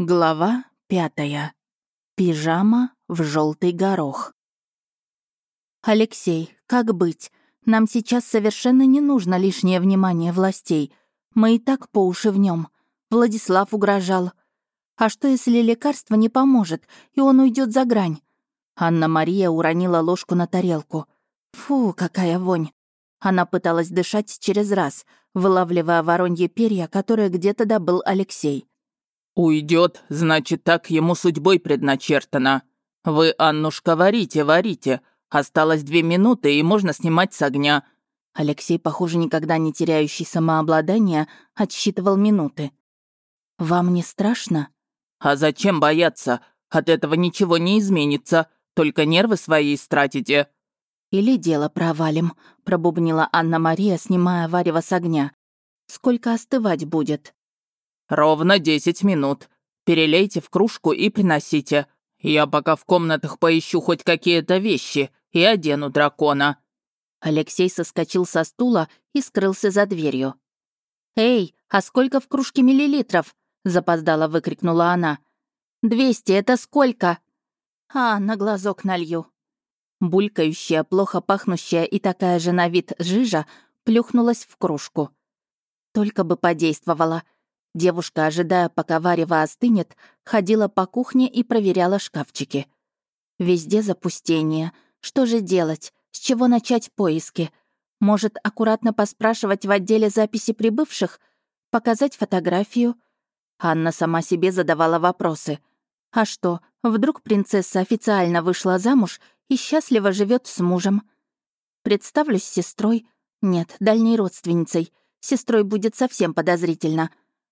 Глава пятая. Пижама в желтый горох. «Алексей, как быть? Нам сейчас совершенно не нужно лишнее внимание властей. Мы и так по уши в нем. Владислав угрожал. А что, если лекарство не поможет, и он уйдет за грань?» Анна-Мария уронила ложку на тарелку. «Фу, какая вонь!» Она пыталась дышать через раз, вылавливая воронье перья, которые где-то добыл Алексей. «Уйдет, значит, так ему судьбой предначертано. Вы, Аннушка, варите, варите. Осталось две минуты, и можно снимать с огня». Алексей, похоже, никогда не теряющий самообладание, отсчитывал минуты. «Вам не страшно?» «А зачем бояться? От этого ничего не изменится. Только нервы свои истратите». «Или дело провалим», — пробубнила Анна-Мария, снимая варево с огня. «Сколько остывать будет?» «Ровно десять минут. Перелейте в кружку и приносите. Я пока в комнатах поищу хоть какие-то вещи и одену дракона». Алексей соскочил со стула и скрылся за дверью. «Эй, а сколько в кружке миллилитров?» — запоздала выкрикнула она. «Двести — это сколько?» «А, на глазок налью». Булькающая, плохо пахнущая и такая же на вид жижа плюхнулась в кружку. Только бы подействовала — Девушка, ожидая, пока варево остынет, ходила по кухне и проверяла шкафчики. Везде запустение. Что же делать? С чего начать поиски? Может, аккуратно поспрашивать в отделе записи прибывших? Показать фотографию? Анна сама себе задавала вопросы. А что, вдруг принцесса официально вышла замуж и счастливо живет с мужем? Представлюсь сестрой? Нет, дальней родственницей. Сестрой будет совсем подозрительно.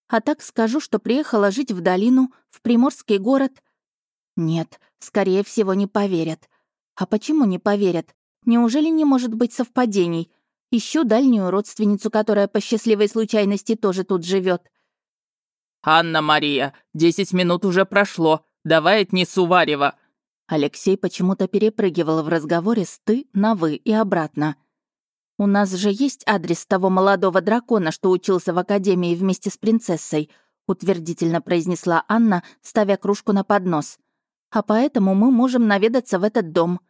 А так скажу, что приехала жить в долину, в приморский город. Нет, скорее всего, не поверят. А почему не поверят? Неужели не может быть совпадений? Ищу дальнюю родственницу, которая по счастливой случайности тоже тут живет. «Анна-Мария, десять минут уже прошло. Давай отнесу варево». Алексей почему-то перепрыгивал в разговоре с «ты» на «вы» и обратно. «У нас же есть адрес того молодого дракона, что учился в академии вместе с принцессой», утвердительно произнесла Анна, ставя кружку на поднос. «А поэтому мы можем наведаться в этот дом».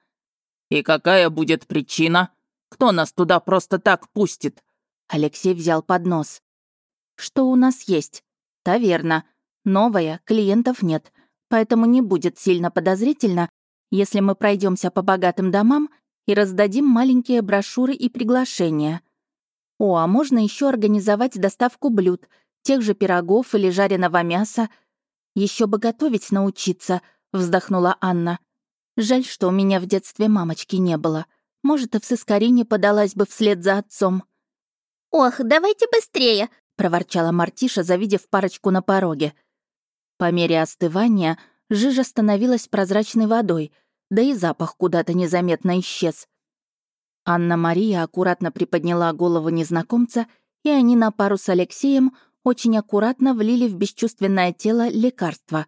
«И какая будет причина? Кто нас туда просто так пустит?» Алексей взял поднос. «Что у нас есть? Таверна. Новая, клиентов нет, поэтому не будет сильно подозрительно, если мы пройдемся по богатым домам и раздадим маленькие брошюры и приглашения. О, а можно еще организовать доставку блюд, тех же пирогов или жареного мяса. Еще бы готовить научиться, вздохнула Анна. Жаль, что у меня в детстве мамочки не было. Может, и в Сыскарине подалась бы вслед за отцом. «Ох, давайте быстрее!» — проворчала Мартиша, завидев парочку на пороге. По мере остывания жижа становилась прозрачной водой — да и запах куда-то незаметно исчез. Анна-Мария аккуратно приподняла голову незнакомца, и они на пару с Алексеем очень аккуратно влили в бесчувственное тело лекарство.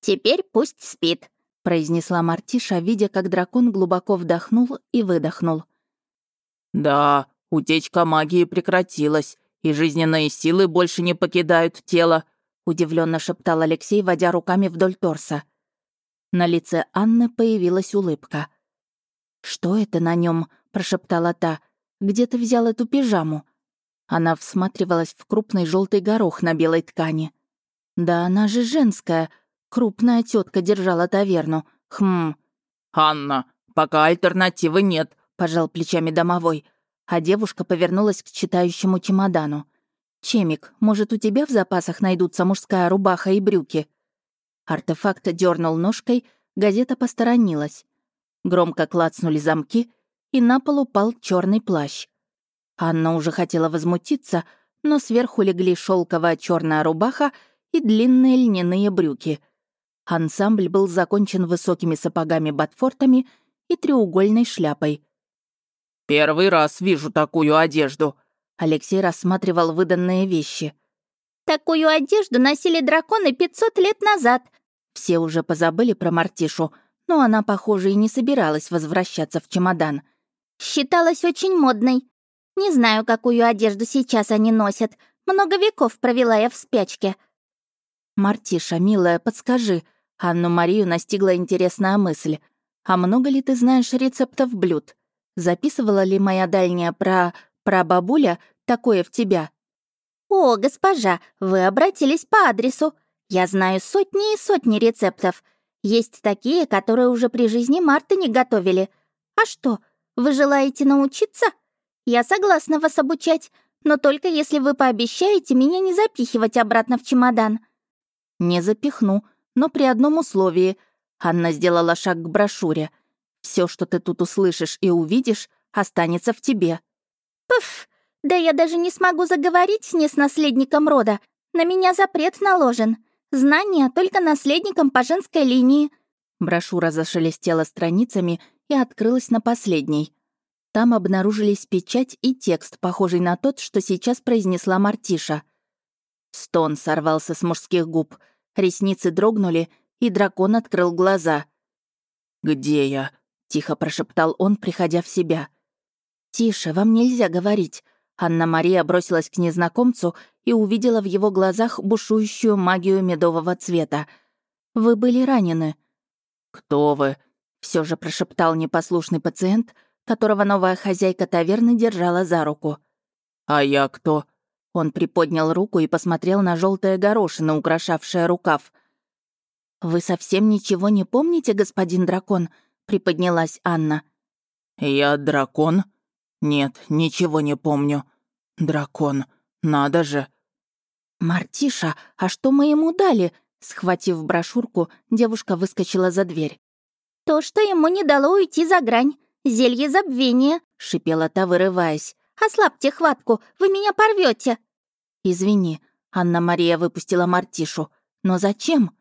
«Теперь пусть спит», — произнесла Мартиша, видя, как дракон глубоко вдохнул и выдохнул. «Да, утечка магии прекратилась, и жизненные силы больше не покидают тело», — удивленно шептал Алексей, водя руками вдоль торса. На лице Анны появилась улыбка. «Что это на нем? прошептала та. «Где ты взял эту пижаму?» Она всматривалась в крупный желтый горох на белой ткани. «Да она же женская. Крупная тетка держала таверну. Хм...» «Анна, пока альтернативы нет», — пожал плечами домовой. А девушка повернулась к читающему чемодану. «Чемик, может, у тебя в запасах найдутся мужская рубаха и брюки?» Артефакт дернул ножкой, газета посторонилась. Громко клацнули замки, и на пол упал черный плащ. Анна уже хотела возмутиться, но сверху легли шелковая черная рубаха и длинные льняные брюки. Ансамбль был закончен высокими сапогами-ботфортами и треугольной шляпой. «Первый раз вижу такую одежду», — Алексей рассматривал выданные вещи. «Такую одежду носили драконы 500 лет назад», все уже позабыли про Мартишу, но она, похоже, и не собиралась возвращаться в чемодан. «Считалась очень модной. Не знаю, какую одежду сейчас они носят. Много веков провела я в спячке». «Мартиша, милая, подскажи». Анну-Марию настигла интересная мысль. «А много ли ты знаешь рецептов блюд? Записывала ли моя дальняя про... про бабуля такое в тебя?» «О, госпожа, вы обратились по адресу. Я знаю сотни и сотни рецептов. Есть такие, которые уже при жизни Марты не готовили. А что, вы желаете научиться? Я согласна вас обучать, но только если вы пообещаете меня не запихивать обратно в чемодан». «Не запихну, но при одном условии». Анна сделала шаг к брошюре. Все, что ты тут услышишь и увидишь, останется в тебе». «Пф, да я даже не смогу заговорить с наследником рода. На меня запрет наложен. Знания только наследникам по женской линии». Брошюра зашелестела страницами и открылась на последней. Там обнаружились печать и текст, похожий на тот, что сейчас произнесла Мартиша. Стон сорвался с мужских губ, ресницы дрогнули, и дракон открыл глаза. «Где я?» — тихо прошептал он, приходя в себя. «Тише, вам нельзя говорить». Анна-Мария бросилась к незнакомцу и увидела в его глазах бушующую магию медового цвета. «Вы были ранены». «Кто вы?» — все же прошептал непослушный пациент, которого новая хозяйка таверны держала за руку. «А я кто?» Он приподнял руку и посмотрел на желтое горошина, украшавшее рукав. «Вы совсем ничего не помните, господин дракон?» — приподнялась Анна. «Я дракон? Нет, ничего не помню. Дракон, надо же!» «Мартиша, а что мы ему дали?» Схватив брошюрку, девушка выскочила за дверь. «То, что ему не дало уйти за грань. Зелье забвения», — шипела та, вырываясь. «Ослабьте хватку, вы меня порвете. «Извини», — Анна-Мария выпустила Мартишу. «Но зачем?»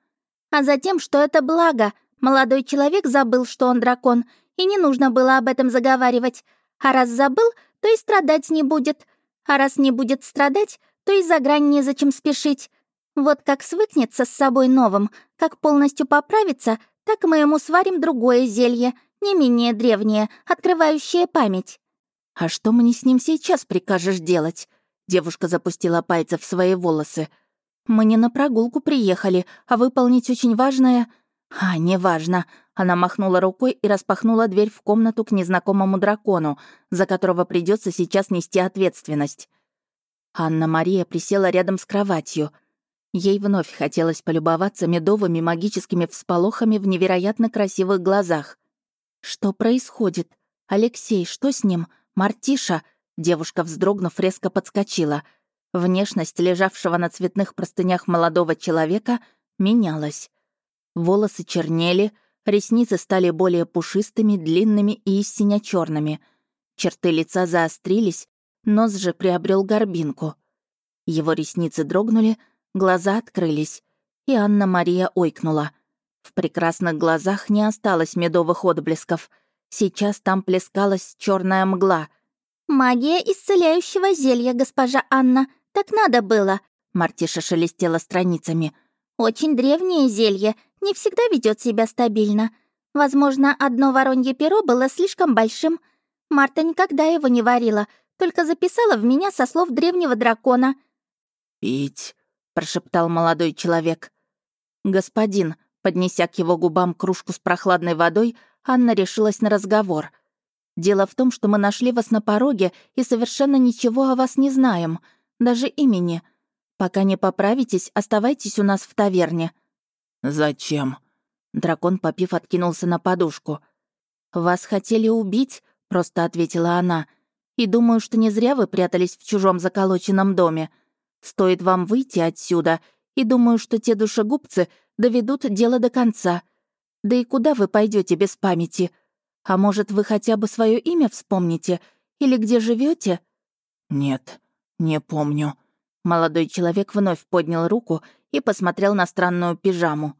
«А затем, что это благо. Молодой человек забыл, что он дракон, и не нужно было об этом заговаривать. А раз забыл, то и страдать не будет. А раз не будет страдать, то и за грань незачем спешить. Вот как свыкнется с собой новым, как полностью поправится, так мы ему сварим другое зелье, не менее древнее, открывающее память». «А что мне с ним сейчас прикажешь делать?» Девушка запустила пальцы в свои волосы. «Мы не на прогулку приехали, а выполнить очень важное...» «А, неважно». Она махнула рукой и распахнула дверь в комнату к незнакомому дракону, за которого придется сейчас нести ответственность. Анна-Мария присела рядом с кроватью. Ей вновь хотелось полюбоваться медовыми магическими всполохами в невероятно красивых глазах. «Что происходит? Алексей, что с ним? Мартиша?» Девушка, вздрогнув, резко подскочила. Внешность лежавшего на цветных простынях молодого человека менялась. Волосы чернели, ресницы стали более пушистыми, длинными и истинно черными. Черты лица заострились, нос же приобрел горбинку. Его ресницы дрогнули, глаза открылись, и Анна-Мария ойкнула. В прекрасных глазах не осталось медовых отблесков. Сейчас там плескалась черная мгла. «Магия исцеляющего зелья, госпожа Анна. Так надо было», — Мартиша шелестела страницами. «Очень древнее зелье, не всегда ведет себя стабильно. Возможно, одно воронье перо было слишком большим. Марта никогда его не варила, только записала в меня со слов древнего дракона». «Пить», — прошептал молодой человек. «Господин», поднеся к его губам кружку с прохладной водой, Анна решилась на разговор. «Дело в том, что мы нашли вас на пороге и совершенно ничего о вас не знаем, даже имени. Пока не поправитесь, оставайтесь у нас в таверне». «Зачем?» Дракон, попив, откинулся на подушку. «Вас хотели убить?» — просто ответила она. «И думаю, что не зря вы прятались в чужом заколоченном доме. Стоит вам выйти отсюда, и думаю, что те душегубцы доведут дело до конца. Да и куда вы пойдете без памяти? А может, вы хотя бы свое имя вспомните? Или где живете? «Нет, не помню». Молодой человек вновь поднял руку и посмотрел на странную пижаму.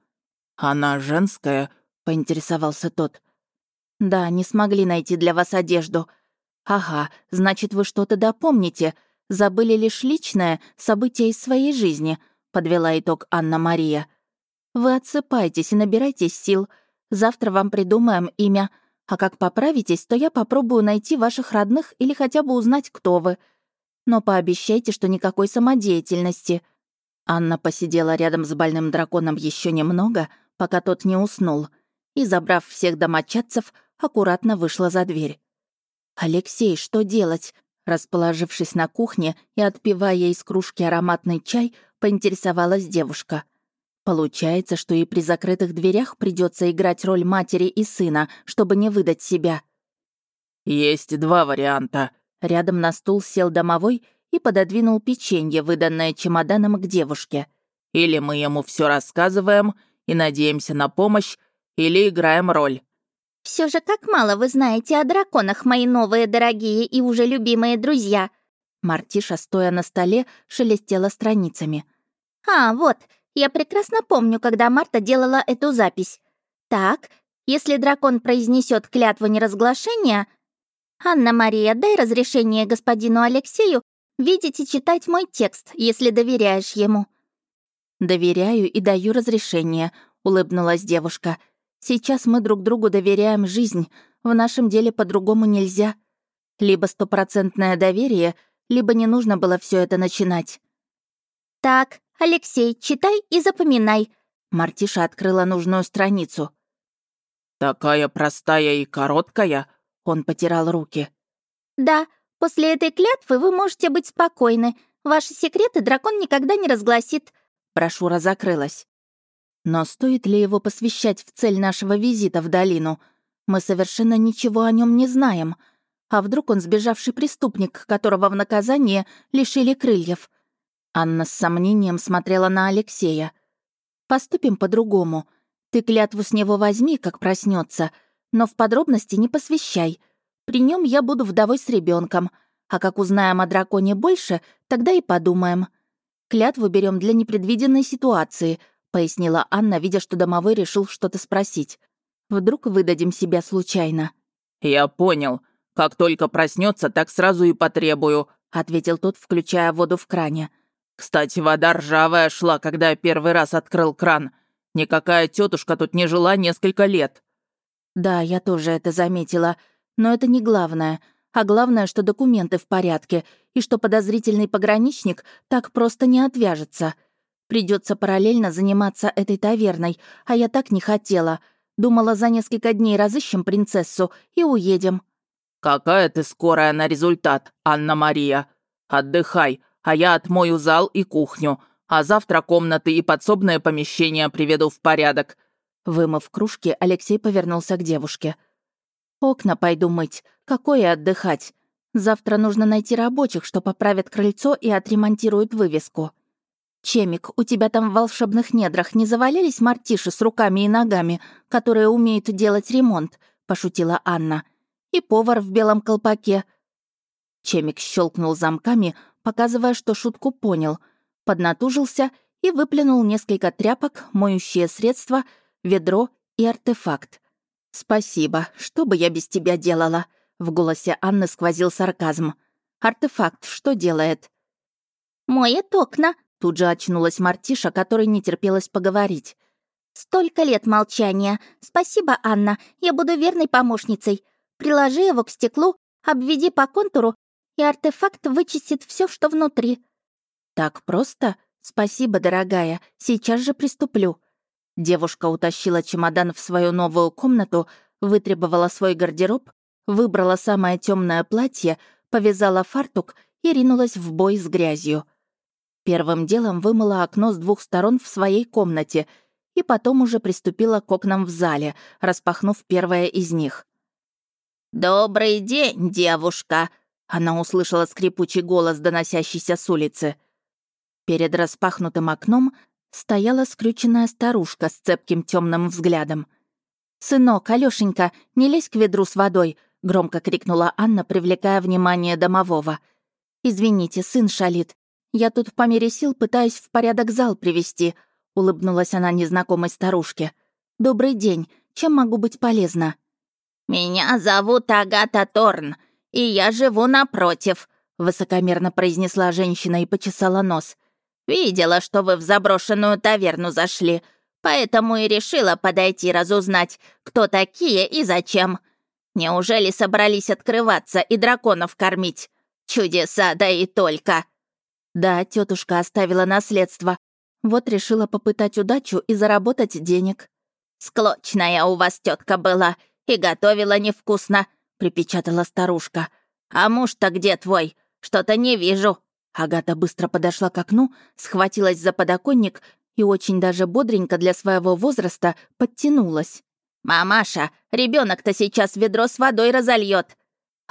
«Она женская?» — поинтересовался тот. «Да, не смогли найти для вас одежду. Ага, значит, вы что-то допомните. Забыли лишь личное событие из своей жизни», — подвела итог Анна-Мария. «Вы отсыпайтесь и набирайтесь сил. Завтра вам придумаем имя. А как поправитесь, то я попробую найти ваших родных или хотя бы узнать, кто вы. Но пообещайте, что никакой самодеятельности». Анна посидела рядом с больным драконом еще немного, пока тот не уснул, и, забрав всех домочадцев, аккуратно вышла за дверь. «Алексей, что делать?» Расположившись на кухне и отпивая из кружки ароматный чай, поинтересовалась девушка. Получается, что и при закрытых дверях придется играть роль матери и сына, чтобы не выдать себя. Есть два варианта. Рядом на стул сел домовой и пододвинул печенье, выданное чемоданом к девушке. Или мы ему все рассказываем и надеемся на помощь, или играем роль. Все же как мало вы знаете о драконах, мои новые дорогие и уже любимые друзья. Мартиша, стоя на столе, шелестела страницами. А, вот, я прекрасно помню, когда Марта делала эту запись. Так, если дракон произнесет клятву неразглашения... «Анна-Мария, дай разрешение господину Алексею видеть и читать мой текст, если доверяешь ему». «Доверяю и даю разрешение», — улыбнулась девушка. «Сейчас мы друг другу доверяем жизнь. В нашем деле по-другому нельзя. Либо стопроцентное доверие, либо не нужно было все это начинать». «Так, Алексей, читай и запоминай». Мартиша открыла нужную страницу. «Такая простая и короткая», — он потирал руки. «Да, после этой клятвы вы можете быть спокойны. Ваши секреты дракон никогда не разгласит». Брошюра закрылась. Но стоит ли его посвящать в цель нашего визита в долину? Мы совершенно ничего о нем не знаем. А вдруг он сбежавший преступник, которого в наказание лишили крыльев? Анна с сомнением смотрела на Алексея. «Поступим по-другому. Ты клятву с него возьми, как проснется, но в подробности не посвящай. При нем я буду вдовой с ребенком, а как узнаем о драконе больше, тогда и подумаем. Клятву берем для непредвиденной ситуации», — пояснила Анна, видя, что домовой решил что-то спросить. «Вдруг выдадим себя случайно». «Я понял. Как только проснется, так сразу и потребую», — ответил тот, включая воду в кране. Кстати, вода ржавая шла, когда я первый раз открыл кран. Никакая тетушка тут не жила несколько лет. Да, я тоже это заметила. Но это не главное. А главное, что документы в порядке, и что подозрительный пограничник так просто не отвяжется. Придется параллельно заниматься этой таверной, а я так не хотела. Думала, за несколько дней разыщем принцессу и уедем. «Какая ты скорая на результат, Анна-Мария. Отдыхай, а я отмою зал и кухню, а завтра комнаты и подсобное помещение приведу в порядок». Вымыв кружки, Алексей повернулся к девушке. «Окна пойду мыть. Какое отдыхать? Завтра нужно найти рабочих, что поправят крыльцо и отремонтируют вывеску. Чемик, у тебя там в волшебных недрах не завалились мартиши с руками и ногами, которые умеют делать ремонт?» — пошутила Анна. «И повар в белом колпаке». Чемик щелкнул замками, показывая, что шутку понял, поднатужился и выплюнул несколько тряпок, моющие средства, ведро и артефакт. «Спасибо. Что бы я без тебя делала?» В голосе Анны сквозил сарказм. «Артефакт что делает?» «Моет окна», — тут же очнулась Мартиша, которой не терпелось поговорить. «Столько лет молчания. Спасибо, Анна. Я буду верной помощницей. Приложи его к стеклу, обведи по контуру и артефакт вычистит все, что внутри». «Так просто? Спасибо, дорогая. Сейчас же приступлю». Девушка утащила чемодан в свою новую комнату, вытребовала свой гардероб, выбрала самое темное платье, повязала фартук и ринулась в бой с грязью. Первым делом вымыла окно с двух сторон в своей комнате и потом уже приступила к окнам в зале, распахнув первое из них. «Добрый день, девушка!» Она услышала скрипучий голос, доносящийся с улицы. Перед распахнутым окном стояла скрюченная старушка с цепким темным взглядом. «Сынок, Алёшенька, не лезь к ведру с водой!» — громко крикнула Анна, привлекая внимание домового. «Извините, сын шалит. Я тут по мере сил пытаюсь в порядок зал привести», — улыбнулась она незнакомой старушке. «Добрый день. Чем могу быть полезна?» «Меня зовут Агата Торн и я живу напротив», — высокомерно произнесла женщина и почесала нос. «Видела, что вы в заброшенную таверну зашли, поэтому и решила подойти разузнать, кто такие и зачем. Неужели собрались открываться и драконов кормить? Чудеса, да и только!» «Да, тетушка оставила наследство. Вот решила попытать удачу и заработать денег. «Склочная у вас тетка была и готовила невкусно», — припечатала старушка. «А муж-то где твой? Что-то не вижу». Агата быстро подошла к окну, схватилась за подоконник и очень даже бодренько для своего возраста подтянулась. «Мамаша, ребенок то сейчас ведро с водой разольет.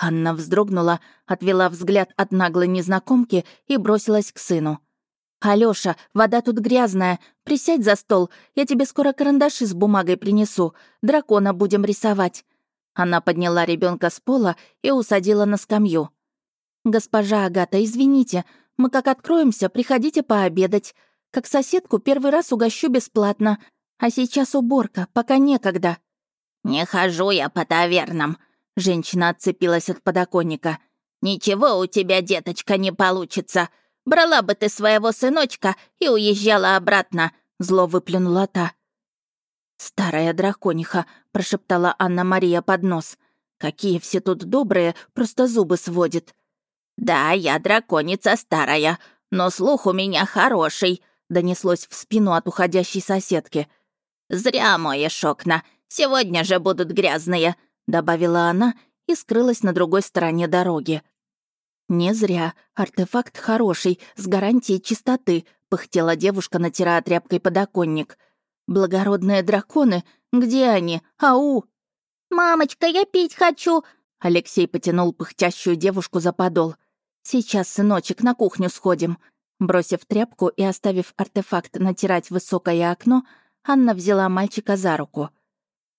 Анна вздрогнула, отвела взгляд от наглой незнакомки и бросилась к сыну. «Алёша, вода тут грязная. Присядь за стол, я тебе скоро карандаши с бумагой принесу. Дракона будем рисовать». Она подняла ребенка с пола и усадила на скамью. «Госпожа Агата, извините, мы как откроемся, приходите пообедать. Как соседку первый раз угощу бесплатно. А сейчас уборка, пока некогда». «Не хожу я по тавернам», Женщина отцепилась от подоконника. «Ничего у тебя, деточка, не получится. Брала бы ты своего сыночка и уезжала обратно», — зло выплюнула та. «Старая дракониха», — прошептала Анна-Мария под нос. «Какие все тут добрые, просто зубы сводит». «Да, я драконица старая, но слух у меня хороший», — донеслось в спину от уходящей соседки. «Зря моешь окна, сегодня же будут грязные добавила она и скрылась на другой стороне дороги. «Не зря. Артефакт хороший, с гарантией чистоты», — пыхтела девушка, натирая тряпкой подоконник. «Благородные драконы? Где они? Ау!» «Мамочка, я пить хочу!» Алексей потянул пыхтящую девушку за подол. «Сейчас, сыночек, на кухню сходим». Бросив тряпку и оставив артефакт натирать высокое окно, Анна взяла мальчика за руку.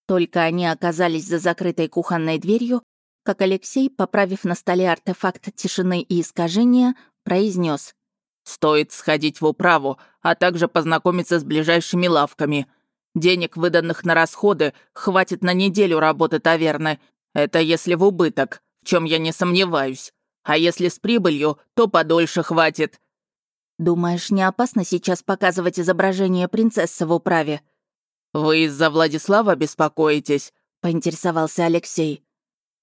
Только они оказались за закрытой кухонной дверью, как Алексей, поправив на столе артефакт тишины и искажения, произнес: «Стоит сходить в управу, а также познакомиться с ближайшими лавками. Денег, выданных на расходы, хватит на неделю работы таверны. Это если в убыток, в чем я не сомневаюсь. А если с прибылью, то подольше хватит». «Думаешь, не опасно сейчас показывать изображение принцессы в управе?» «Вы из-за Владислава беспокоитесь?» — поинтересовался Алексей.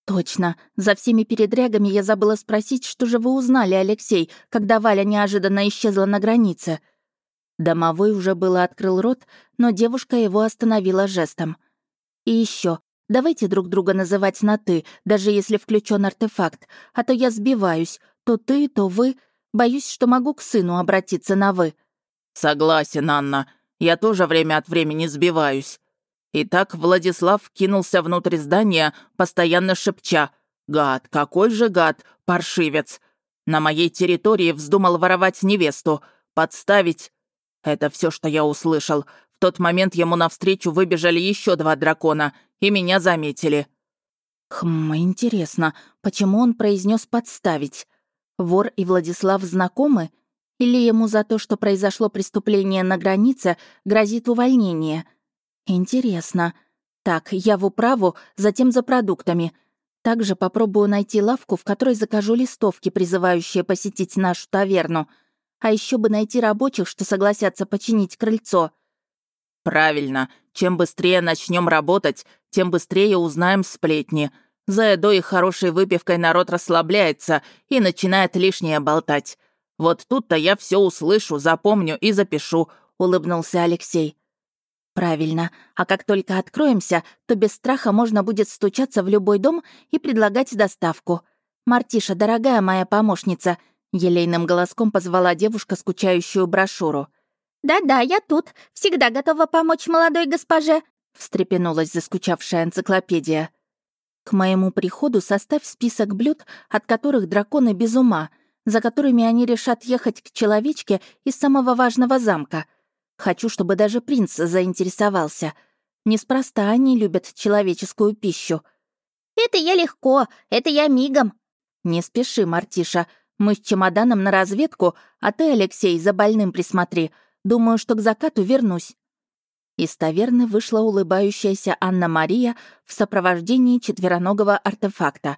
«Точно. За всеми передрягами я забыла спросить, что же вы узнали, Алексей, когда Валя неожиданно исчезла на границе?» Домовой уже было открыл рот, но девушка его остановила жестом. «И еще, давайте друг друга называть на «ты», даже если включен артефакт, а то я сбиваюсь. То ты, то вы. Боюсь, что могу к сыну обратиться на «вы». «Согласен, Анна. Я тоже время от времени сбиваюсь. Итак, Владислав кинулся внутрь здания, постоянно шепча. «Гад, какой же гад, паршивец! На моей территории вздумал воровать невесту, подставить...» Это все, что я услышал. В тот момент ему навстречу выбежали еще два дракона, и меня заметили. Хм, интересно, почему он произнес подставить? Вор и Владислав знакомы? Или ему за то, что произошло преступление на границе, грозит увольнение? Интересно. Так, я в управу, затем за продуктами. Также попробую найти лавку, в которой закажу листовки, призывающие посетить нашу таверну. А еще бы найти рабочих, что согласятся починить крыльцо. Правильно. Чем быстрее начнем работать, тем быстрее узнаем сплетни. За едой и хорошей выпивкой народ расслабляется и начинает лишнее болтать. Вот тут-то я все услышу, запомню и запишу», — улыбнулся Алексей. «Правильно. А как только откроемся, то без страха можно будет стучаться в любой дом и предлагать доставку. Мартиша, дорогая моя помощница», — елейным голоском позвала девушка скучающую брошюру. «Да-да, я тут. Всегда готова помочь молодой госпоже», — встрепенулась заскучавшая энциклопедия. «К моему приходу составь список блюд, от которых драконы без ума», — за которыми они решат ехать к человечке из самого важного замка. Хочу, чтобы даже принц заинтересовался. Неспроста они любят человеческую пищу. «Это я легко, это я мигом». «Не спеши, Мартиша. Мы с чемоданом на разведку, а ты, Алексей, за больным присмотри. Думаю, что к закату вернусь». Из таверны вышла улыбающаяся Анна-Мария в сопровождении четвероногого артефакта.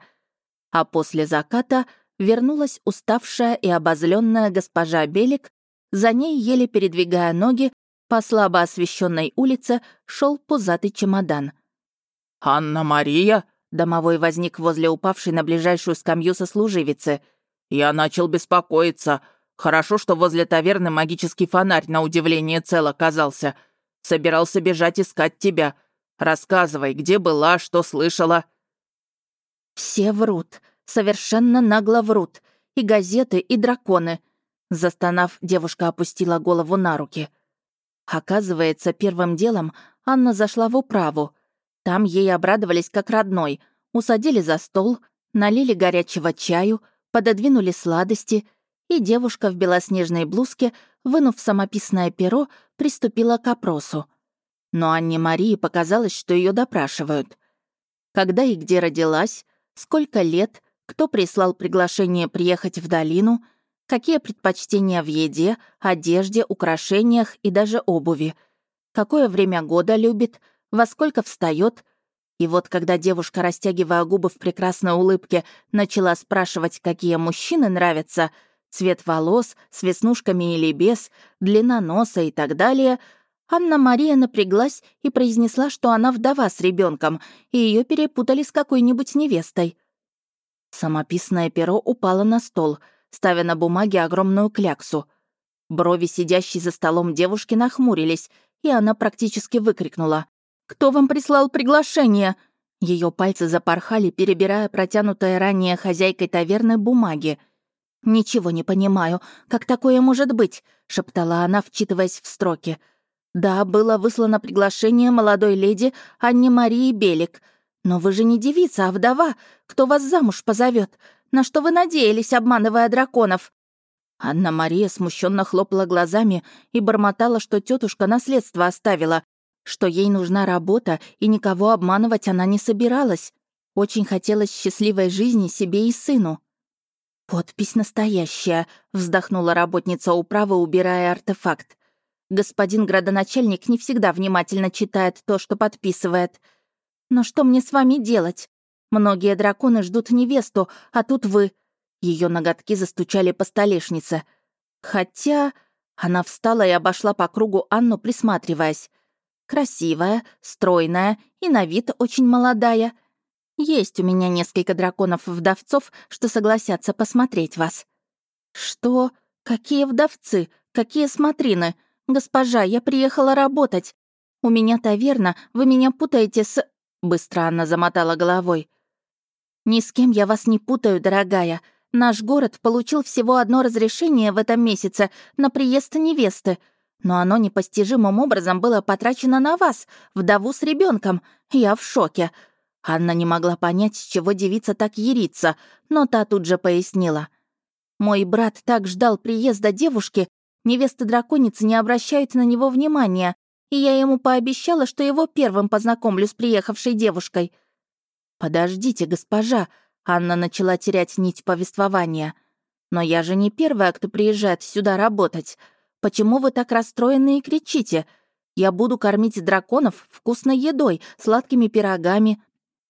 А после заката вернулась уставшая и обозленная госпожа Белик, за ней, еле передвигая ноги, по слабо освещенной улице шел пузатый чемодан. «Анна-Мария?» — домовой возник возле упавшей на ближайшую скамью сослуживицы. «Я начал беспокоиться. Хорошо, что возле таверны магический фонарь на удивление цел оказался. Собирался бежать искать тебя. Рассказывай, где была, что слышала». «Все врут, совершенно нагло врут. И газеты, и драконы». Застонав, девушка опустила голову на руки. Оказывается, первым делом Анна зашла в управу. Там ей обрадовались как родной, усадили за стол, налили горячего чаю, пододвинули сладости, и девушка в белоснежной блузке, вынув самописное перо, приступила к опросу. Но Анне Марии показалось, что ее допрашивают. Когда и где родилась, сколько лет, кто прислал приглашение приехать в долину — Какие предпочтения в еде, одежде, украшениях и даже обуви? Какое время года любит? Во сколько встает? И вот когда девушка, растягивая губы в прекрасной улыбке, начала спрашивать, какие мужчины нравятся, цвет волос, с веснушками или без, длина носа и так далее, Анна-Мария напряглась и произнесла, что она вдова с ребенком, и ее перепутали с какой-нибудь невестой. Самописное перо упало на стол — ставя на бумаге огромную кляксу. Брови сидящей за столом девушки нахмурились, и она практически выкрикнула. «Кто вам прислал приглашение?» Ее пальцы запорхали, перебирая протянутые ранее хозяйкой таверны бумаги. «Ничего не понимаю. Как такое может быть?» — шептала она, вчитываясь в строки. «Да, было выслано приглашение молодой леди Анне Марии Белик. Но вы же не девица, а вдова. Кто вас замуж позовет? На что вы надеялись, обманывая драконов?» Анна-Мария смущенно хлопала глазами и бормотала, что тетушка наследство оставила, что ей нужна работа, и никого обманывать она не собиралась. Очень хотелось счастливой жизни себе и сыну. «Подпись настоящая», — вздохнула работница управы, убирая артефакт. «Господин градоначальник не всегда внимательно читает то, что подписывает. Но что мне с вами делать? Многие драконы ждут невесту, а тут вы...» Ее ноготки застучали по столешнице. Хотя... Она встала и обошла по кругу Анну, присматриваясь. Красивая, стройная и на вид очень молодая. Есть у меня несколько драконов-вдовцов, что согласятся посмотреть вас. Что? Какие вдовцы? Какие смотрины? Госпожа, я приехала работать. У меня таверна, вы меня путаете с... Быстро она замотала головой. «Ни с кем я вас не путаю, дорогая. Наш город получил всего одно разрешение в этом месяце на приезд невесты, но оно непостижимым образом было потрачено на вас, вдову с ребенком. Я в шоке». Анна не могла понять, чего девица так ерится, но та тут же пояснила. «Мой брат так ждал приезда девушки, невесты-драконицы не обращают на него внимания, и я ему пообещала, что его первым познакомлю с приехавшей девушкой. «Подождите, госпожа!» Анна начала терять нить повествования. «Но я же не первая, кто приезжает сюда работать. Почему вы так расстроены и кричите? Я буду кормить драконов вкусной едой, сладкими пирогами».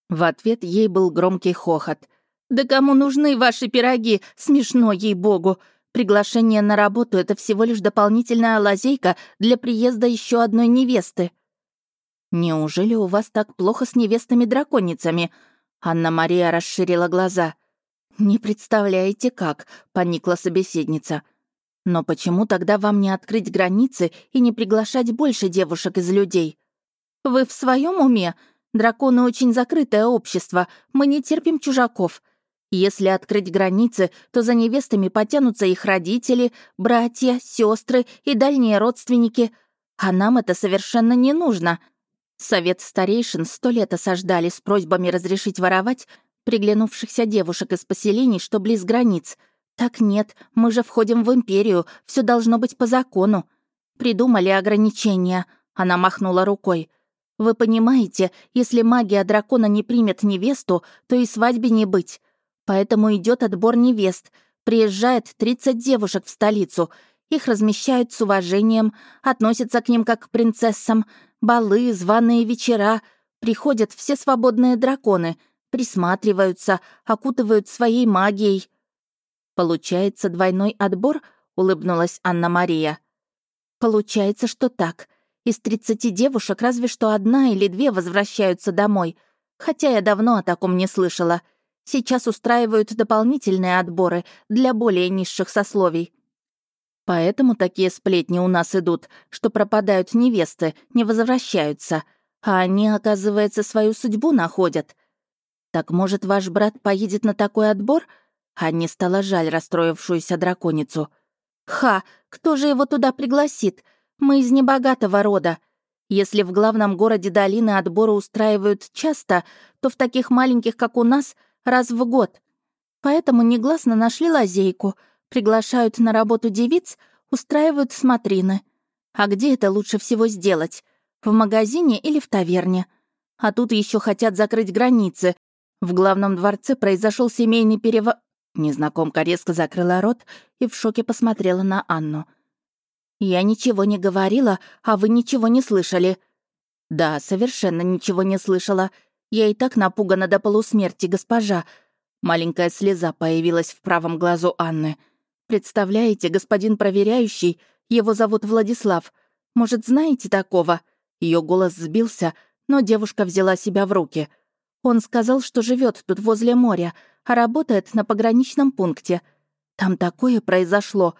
В ответ ей был громкий хохот. «Да кому нужны ваши пироги? Смешно, ей-богу! Приглашение на работу — это всего лишь дополнительная лазейка для приезда еще одной невесты». «Неужели у вас так плохо с невестами-драконицами?» Анна-Мария расширила глаза. «Не представляете, как», — поникла собеседница. «Но почему тогда вам не открыть границы и не приглашать больше девушек из людей? Вы в своем уме? Драконы очень закрытое общество, мы не терпим чужаков. Если открыть границы, то за невестами потянутся их родители, братья, сестры и дальние родственники. А нам это совершенно не нужно. Совет старейшин сто лет осаждали с просьбами разрешить воровать приглянувшихся девушек из поселений, что близ границ. Так нет, мы же входим в империю, все должно быть по закону. Придумали ограничения. Она махнула рукой. Вы понимаете, если магия дракона не примет невесту, то и свадьбе не быть. Поэтому идет отбор невест. Приезжает 30 девушек в столицу. Их размещают с уважением, относятся к ним как к принцессам, Балы, званые вечера. Приходят все свободные драконы, присматриваются, окутывают своей магией. «Получается двойной отбор?» — улыбнулась Анна-Мария. «Получается, что так. Из тридцати девушек разве что одна или две возвращаются домой. Хотя я давно о таком не слышала. Сейчас устраивают дополнительные отборы для более низших сословий. Поэтому такие сплетни у нас идут, что пропадают невесты, не возвращаются, а они, оказывается, свою судьбу находят. Так может, ваш брат поедет на такой отбор? Анне стало жаль расстроившуюся драконицу. Ха, кто же его туда пригласит? Мы из небогатого рода. Если в главном городе долины отборы устраивают часто, то в таких маленьких, как у нас, раз в год. Поэтому негласно нашли лазейку, приглашают на работу девиц, устраивают смотрины. А где это лучше всего сделать? В магазине или в таверне? А тут еще хотят закрыть границы. В главном дворце произошел семейный перево... Незнакомка резко закрыла рот и в шоке посмотрела на Анну. «Я ничего не говорила, а вы ничего не слышали». «Да, совершенно ничего не слышала. Я и так напугана до полусмерти, госпожа». Маленькая слеза появилась в правом глазу Анны. «Представляете, господин проверяющий, его зовут Владислав. Может, знаете такого?» Ее голос сбился, но девушка взяла себя в руки. Он сказал, что живет тут возле моря, а работает на пограничном пункте. Там такое произошло.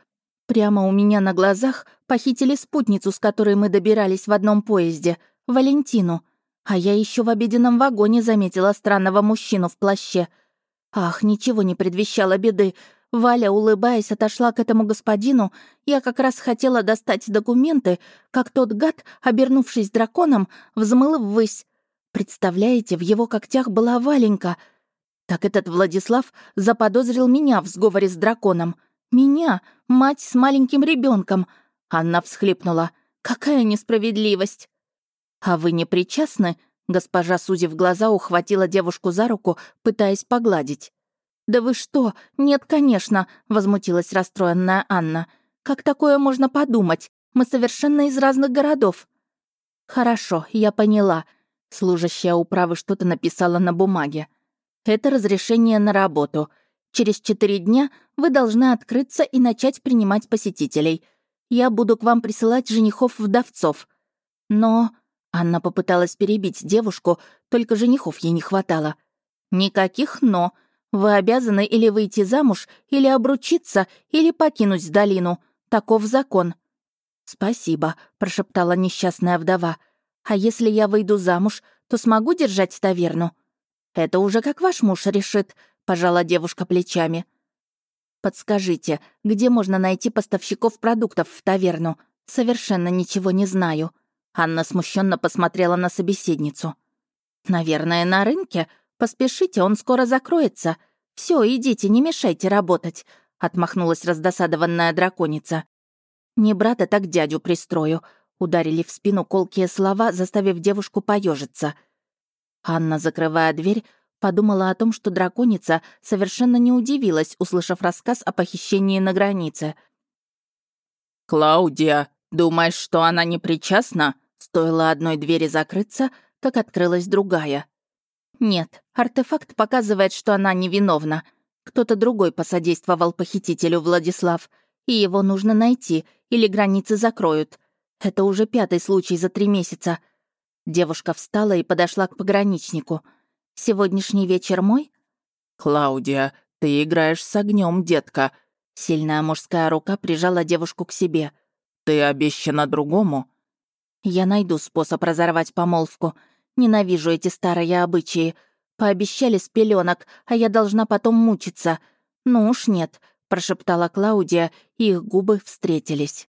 Прямо у меня на глазах похитили спутницу, с которой мы добирались в одном поезде, Валентину. А я еще в обеденном вагоне заметила странного мужчину в плаще. Ах, ничего не предвещало беды. Валя, улыбаясь, отошла к этому господину. Я как раз хотела достать документы, как тот гад, обернувшись драконом, взмыл ввысь. Представляете, в его когтях была Валенька — так этот Владислав заподозрил меня в сговоре с драконом. Меня, мать с маленьким ребенком. Анна всхлипнула. Какая несправедливость. А вы не причастны? Госпожа, сузив глаза, ухватила девушку за руку, пытаясь погладить. «Да вы что? Нет, конечно», — возмутилась расстроенная Анна. «Как такое можно подумать? Мы совершенно из разных городов». «Хорошо, я поняла». Служащая управы что-то написала на бумаге. Это разрешение на работу. Через четыре дня вы должны открыться и начать принимать посетителей. Я буду к вам присылать женихов-вдовцов. Но...» Анна попыталась перебить девушку, только женихов ей не хватало. «Никаких «но». Вы обязаны или выйти замуж, или обручиться, или покинуть долину. Таков закон». «Спасибо», — прошептала несчастная вдова. «А если я выйду замуж, то смогу держать таверну?» «Это уже как ваш муж решит», — пожала девушка плечами. «Подскажите, где можно найти поставщиков продуктов в таверну? Совершенно ничего не знаю». Анна смущенно посмотрела на собеседницу. «Наверное, на рынке. Поспешите, он скоро закроется. Все, идите, не мешайте работать», — отмахнулась раздосадованная драконица. «Не брата, так дядю пристрою», — ударили в спину колкие слова, заставив девушку поежиться. Анна, закрывая дверь, подумала о том, что драконица совершенно не удивилась, услышав рассказ о похищении на границе. «Клаудия, думаешь, что она не причастна?» Стоило одной двери закрыться, как открылась другая. «Нет, артефакт показывает, что она невиновна. Кто-то другой посодействовал похитителю Владислав, и его нужно найти, или границы закроют. Это уже пятый случай за три месяца. Девушка встала и подошла к пограничнику. «Сегодняшний вечер мой?» «Клаудия, ты играешь с огнем, детка». Сильная мужская рука прижала девушку к себе. «Ты обещана другому?» «Я найду способ разорвать помолвку. Ненавижу эти старые обычаи. Пообещали с пеленок, а я должна потом мучиться. Ну уж нет», — прошептала Клаудия, и их губы встретились.